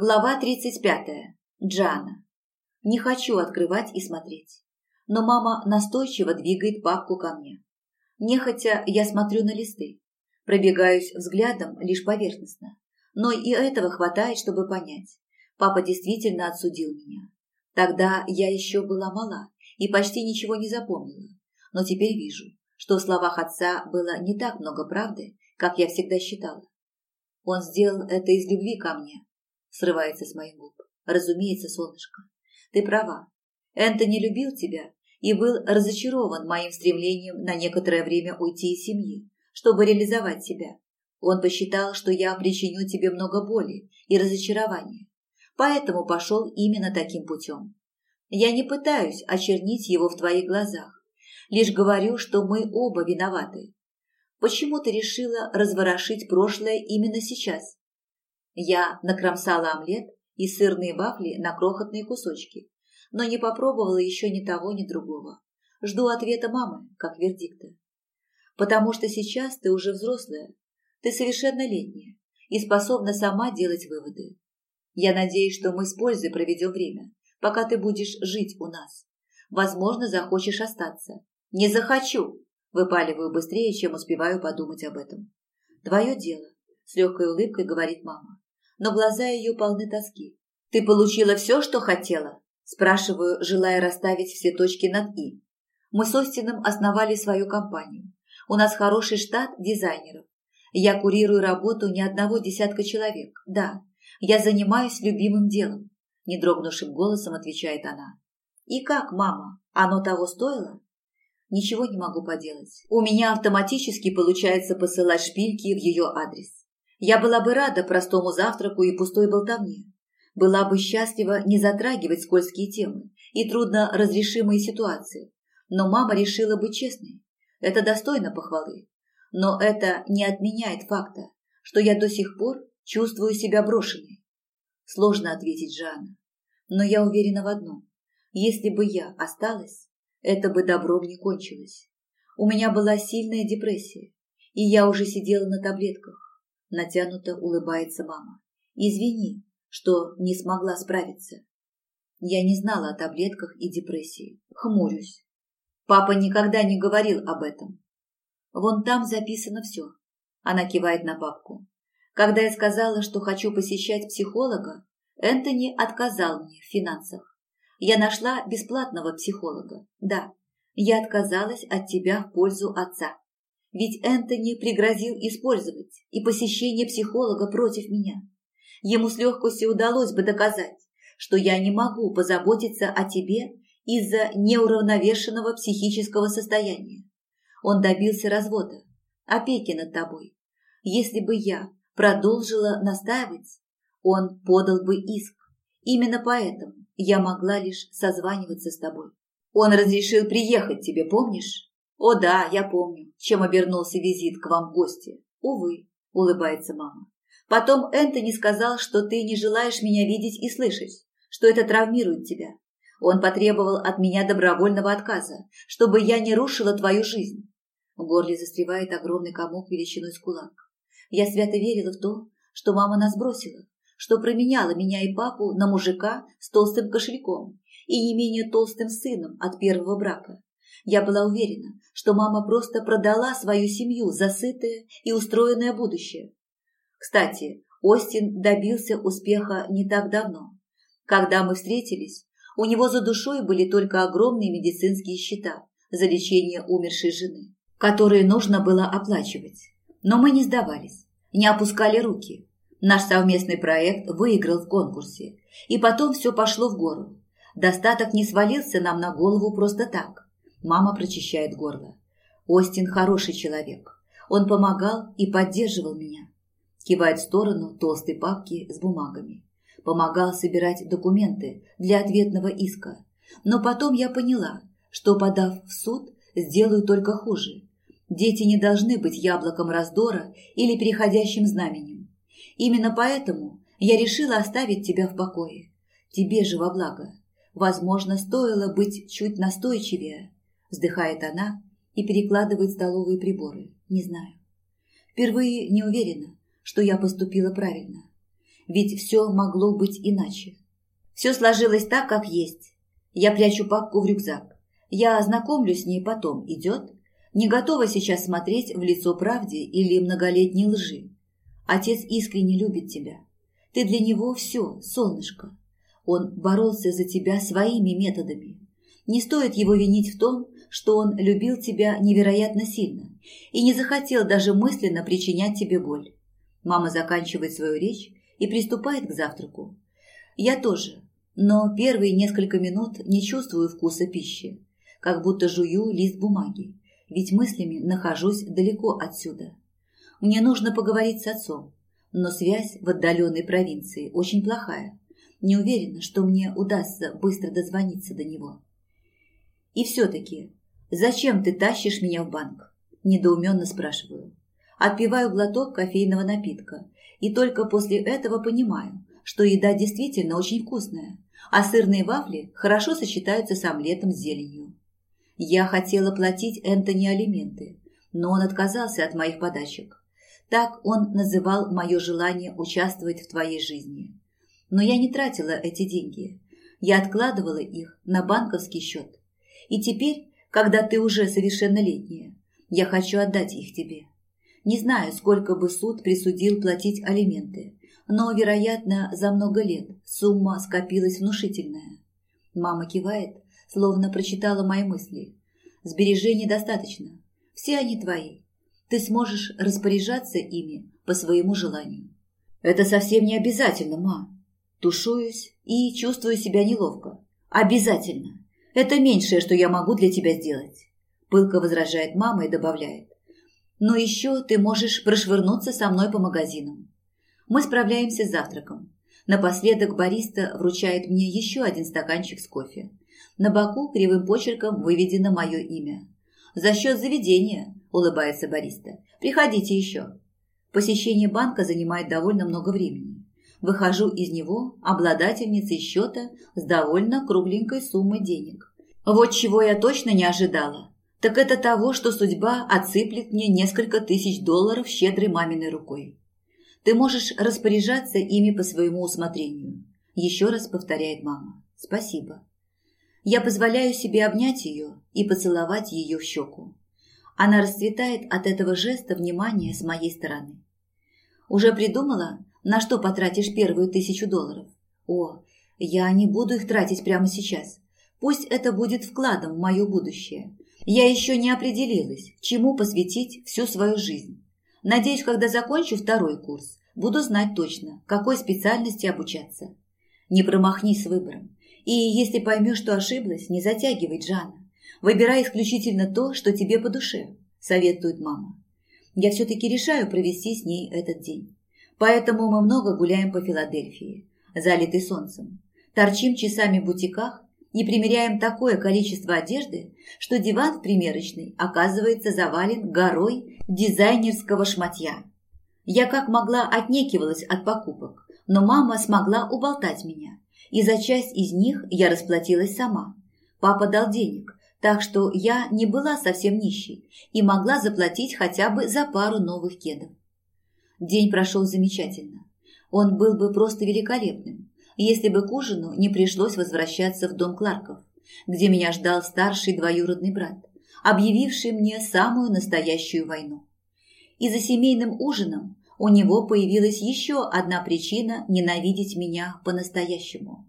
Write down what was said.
Глава 35. Джана. Не хочу открывать и смотреть. Но мама настойчиво двигает папку ко мне. Нехотя я смотрю на листы. Пробегаюсь взглядом лишь поверхностно. Но и этого хватает, чтобы понять. Папа действительно отсудил меня. Тогда я еще была мала и почти ничего не запомнила. Но теперь вижу, что в словах отца было не так много правды, как я всегда считала. Он сделал это из любви ко мне, срывается с моих губ. Разумеется, солнышко, ты права. Энтони любил тебя и был разочарован моим стремлением на некоторое время уйти из семьи, чтобы реализовать себя. Он посчитал, что я причиню тебе много боли и разочарования, поэтому пошел именно таким путем. Я не пытаюсь очернить его в твоих глазах, лишь говорю, что мы оба виноваты. Почему ты решила разворошить прошлое именно сейчас? Я накромсала омлет и сырные вафли на крохотные кусочки, но не попробовала еще ни того, ни другого. Жду ответа мамы, как вердикта. Потому что сейчас ты уже взрослая, ты совершеннолетняя и способна сама делать выводы. Я надеюсь, что мы с пользой проведем время, пока ты будешь жить у нас. Возможно, захочешь остаться. Не захочу! Выпаливаю быстрее, чем успеваю подумать об этом. Твое дело, с легкой улыбкой говорит мама но глаза ее полны тоски. «Ты получила все, что хотела?» – спрашиваю, желая расставить все точки над «и». Мы с Остином основали свою компанию. У нас хороший штат дизайнеров. Я курирую работу не одного десятка человек. Да, я занимаюсь любимым делом», – недрогнувшим голосом отвечает она. «И как, мама? Оно того стоило?» «Ничего не могу поделать. У меня автоматически получается посылать шпильки в ее адрес. Я была бы рада простому завтраку и пустой болтовне. Была бы счастлива не затрагивать скользкие темы и трудно разрешимые ситуации. Но мама решила быть честной. Это достойно похвалы. Но это не отменяет факта, что я до сих пор чувствую себя брошенной. Сложно ответить Жанна. Но я уверена в одном. Если бы я осталась, это бы добром не кончилось. У меня была сильная депрессия, и я уже сидела на таблетках Натянуто улыбается мама. Извини, что не смогла справиться. Я не знала о таблетках и депрессии. Хмурюсь. Папа никогда не говорил об этом. Вон там записано все. Она кивает на папку. Когда я сказала, что хочу посещать психолога, Энтони отказал мне в финансах. Я нашла бесплатного психолога. Да, я отказалась от тебя в пользу отца ведь Энтони пригрозил использовать и посещение психолога против меня. Ему с легкостью удалось бы доказать, что я не могу позаботиться о тебе из-за неуравновешенного психического состояния. Он добился развода, опеки над тобой. Если бы я продолжила настаивать, он подал бы иск. Именно поэтому я могла лишь созваниваться с тобой. Он разрешил приехать тебе, помнишь? «О да, я помню, чем обернулся визит к вам в гости. Увы», – улыбается мама. «Потом Энтони сказал, что ты не желаешь меня видеть и слышать, что это травмирует тебя. Он потребовал от меня добровольного отказа, чтобы я не рушила твою жизнь». В горле застревает огромный комок величиной с кулак. Я свято верила в то, что мама нас бросила, что променяла меня и папу на мужика с толстым кошельком и не менее толстым сыном от первого брака. Я была уверена, что мама просто продала свою семью за сытое и устроенное будущее. Кстати, Остин добился успеха не так давно. Когда мы встретились, у него за душой были только огромные медицинские счета за лечение умершей жены, которые нужно было оплачивать. Но мы не сдавались, не опускали руки. Наш совместный проект выиграл в конкурсе, и потом все пошло в гору. Достаток не свалился нам на голову просто так. Мама прочищает горло. Остин хороший человек. Он помогал и поддерживал меня. Кивает в сторону толстой папки с бумагами. Помогал собирать документы для ответного иска. Но потом я поняла, что, подав в суд, сделаю только хуже. Дети не должны быть яблоком раздора или переходящим знаменем. Именно поэтому я решила оставить тебя в покое. Тебе же во благо. Возможно, стоило быть чуть настойчивее, Вздыхает она и перекладывает столовые приборы. Не знаю. Впервые не уверена, что я поступила правильно. Ведь все могло быть иначе. Все сложилось так, как есть. Я прячу папку в рюкзак. Я ознакомлюсь с ней потом. Идет? Не готова сейчас смотреть в лицо правде или многолетней лжи. Отец искренне любит тебя. Ты для него все, солнышко. Он боролся за тебя своими методами. Не стоит его винить в том, что он любил тебя невероятно сильно и не захотел даже мысленно причинять тебе боль. Мама заканчивает свою речь и приступает к завтраку. Я тоже, но первые несколько минут не чувствую вкуса пищи, как будто жую лист бумаги, ведь мыслями нахожусь далеко отсюда. Мне нужно поговорить с отцом, но связь в отдаленной провинции очень плохая. Не уверена, что мне удастся быстро дозвониться до него. И все-таки «Зачем ты тащишь меня в банк?» – недоуменно спрашиваю. Отпиваю глоток кофейного напитка и только после этого понимаю, что еда действительно очень вкусная, а сырные вафли хорошо сочетаются с омлетом с зеленью. Я хотела платить Энтони алименты, но он отказался от моих подачек. Так он называл мое желание участвовать в твоей жизни. Но я не тратила эти деньги. Я откладывала их на банковский счет. И теперь когда ты уже совершеннолетняя. Я хочу отдать их тебе. Не знаю, сколько бы суд присудил платить алименты, но, вероятно, за много лет сумма скопилась внушительная. Мама кивает, словно прочитала мои мысли. Сбережений достаточно. Все они твои. Ты сможешь распоряжаться ими по своему желанию. Это совсем не обязательно, ма. Тушуюсь и чувствую себя неловко. Обязательно. Это меньшее, что я могу для тебя сделать», – пылко возражает мама и добавляет. «Но еще ты можешь прошвырнуться со мной по магазинам. Мы справляемся с завтраком. Напоследок бариста вручает мне еще один стаканчик с кофе. На боку кривым почерком выведено мое имя. «За счет заведения», – улыбается бариста. «Приходите еще». Посещение банка занимает довольно много времени. Выхожу из него обладательницей счета с довольно кругленькой суммой денег. Вот чего я точно не ожидала, так это того, что судьба отсыплет мне несколько тысяч долларов щедрой маминой рукой. Ты можешь распоряжаться ими по своему усмотрению, еще раз повторяет мама. Спасибо. Я позволяю себе обнять ее и поцеловать ее в щеку. Она расцветает от этого жеста внимания с моей стороны. Уже придумала, на что потратишь первую тысячу долларов? О, я не буду их тратить прямо сейчас. Пусть это будет вкладом в мое будущее. Я еще не определилась, чему посвятить всю свою жизнь. Надеюсь, когда закончу второй курс, буду знать точно, какой специальности обучаться. Не промахнись с выбором. И если поймешь, что ошиблась, не затягивай, Джана. Выбирай исключительно то, что тебе по душе, советует мама. Я все-таки решаю провести с ней этот день. Поэтому мы много гуляем по Филадельфии, залитой солнцем. Торчим часами в бутиках и примеряем такое количество одежды, что диван в примерочной оказывается завален горой дизайнерского шматья. Я как могла отнекивалась от покупок, но мама смогла уболтать меня, и за часть из них я расплатилась сама. Папа дал денег, так что я не была совсем нищей и могла заплатить хотя бы за пару новых кедов. День прошел замечательно. Он был бы просто великолепным, если бы к ужину не пришлось возвращаться в дом Кларков, где меня ждал старший двоюродный брат, объявивший мне самую настоящую войну. И за семейным ужином у него появилась еще одна причина ненавидеть меня по-настоящему.